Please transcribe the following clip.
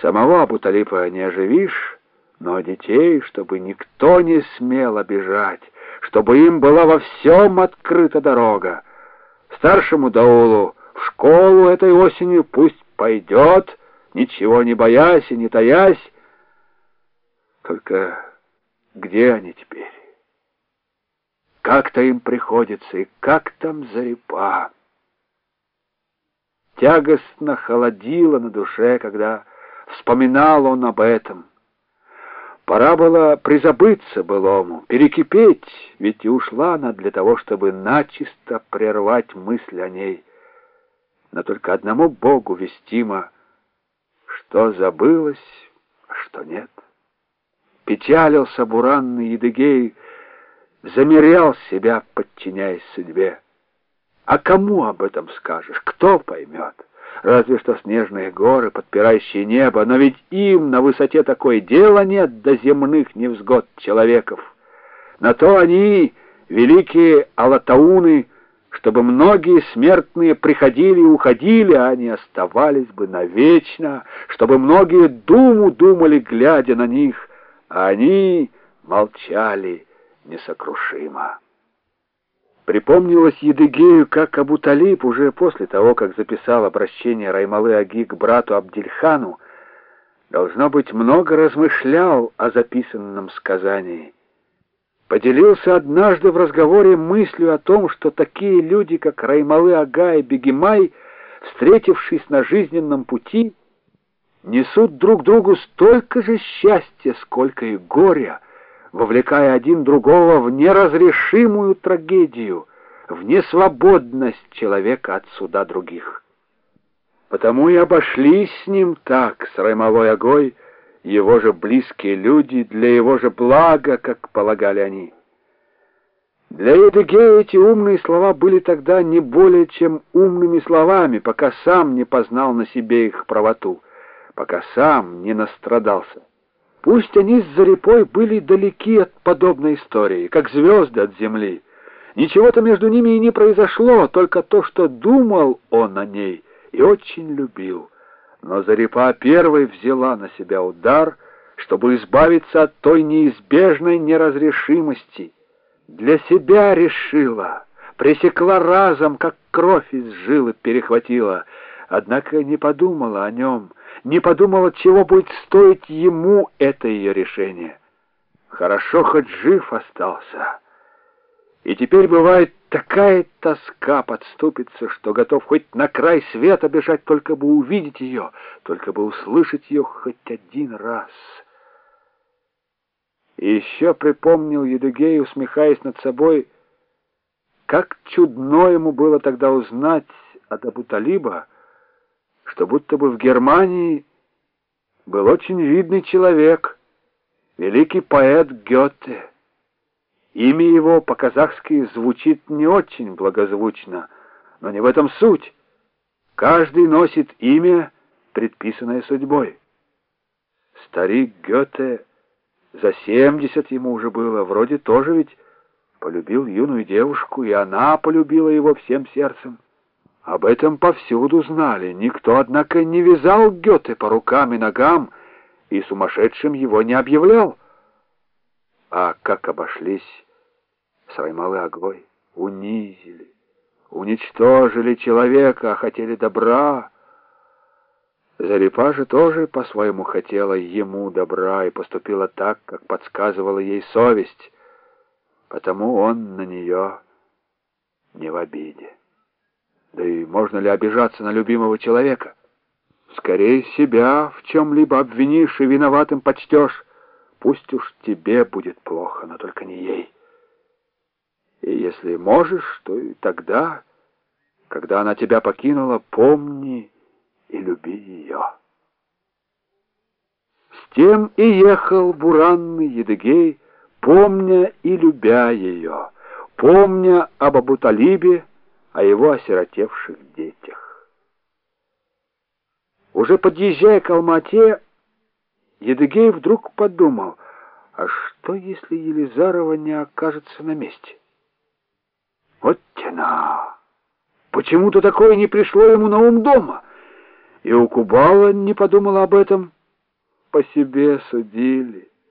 Самого Абуталипа не оживишь, но детей, чтобы никто не смел обижать, чтобы им была во всем открыта дорога. Старшему Даулу в школу этой осенью пусть пойдет, ничего не боясь и не таясь. Только где они теперь? Как-то им приходится, и как там Зарипа? Тягостно холодило на душе, когда вспоминал он об этом. Пора было призабыться былому, перекипеть, ведь и ушла она для того, чтобы начисто прервать мысль о ней. Но только одному Богу вестимо, что забылось, а что нет. Печалился буранный Едыгей, замерял себя, подчиняясь судьбе. А кому об этом скажешь? Кто поймет? Разве что снежные горы, подпирающие небо, но ведь им на высоте такое дела нет до земных невзгод человеков. На то они, великие алатауны, чтобы многие смертные приходили и уходили, а они оставались бы навечно, чтобы многие думу думали, глядя на них, а они молчали несокрушимо. Припомнилось Едыгею, как Абуталип уже после того, как записал обращение Раймалы-Аги к брату Абдельхану, должно быть, много размышлял о записанном сказании. Поделился однажды в разговоре мыслью о том, что такие люди, как Раймалы-Ага и Бегемай, встретившись на жизненном пути, несут друг другу столько же счастья, сколько и горя, вовлекая один другого в неразрешимую трагедию, в несвободность человека от суда других. Потому и обошлись с ним так, с Раймовой Огой, его же близкие люди, для его же блага, как полагали они. Для Едыгея эти умные слова были тогда не более чем умными словами, пока сам не познал на себе их правоту, пока сам не настрадался. Пусть они с Зарипой были далеки от подобной истории, как звезды от земли. Ничего-то между ними и не произошло, только то, что думал он о ней и очень любил. Но Зарипа первой взяла на себя удар, чтобы избавиться от той неизбежной неразрешимости. Для себя решила, пресекла разом, как кровь из жилы перехватила, однако не подумала о нем, не подумала, чего будет стоить ему это ее решение. Хорошо, хоть жив остался. И теперь бывает такая тоска подступится, что готов хоть на край света бежать, только бы увидеть ее, только бы услышать ее хоть один раз. И еще припомнил Едыгей, усмехаясь над собой, как чудно ему было тогда узнать от Абуталиба, что будто бы в Германии был очень видный человек, великий поэт Гёте. Имя его по-казахски звучит не очень благозвучно, но не в этом суть. Каждый носит имя, предписанное судьбой. Старик Гёте, за семьдесят ему уже было, вроде тоже ведь полюбил юную девушку, и она полюбила его всем сердцем. Об этом повсюду знали. Никто, однако, не вязал Гёте по рукам и ногам, и сумасшедшим его не объявлял. А как обошлись с Раймалы Аглой? Унизили, уничтожили человека, а хотели добра. Зарипа же тоже по-своему хотела ему добра и поступила так, как подсказывала ей совесть, потому он на нее не в обиде. Да и можно ли обижаться на любимого человека? Скорее себя в чем-либо обвинишь и виноватым почтешь. Пусть уж тебе будет плохо, но только не ей. И если можешь, то и тогда, когда она тебя покинула, помни и люби ее. С тем и ехал буранный Едыгей, помня и любя ее, помня об Абуталибе, о его осиротевших детях. Уже подъезжая к Алмате, Едыгей вдруг подумал, а что, если Елизарова не окажется на месте? Вот тена! Почему-то такое не пришло ему на ум дома, и у Кубала не подумала об этом. по себе судили.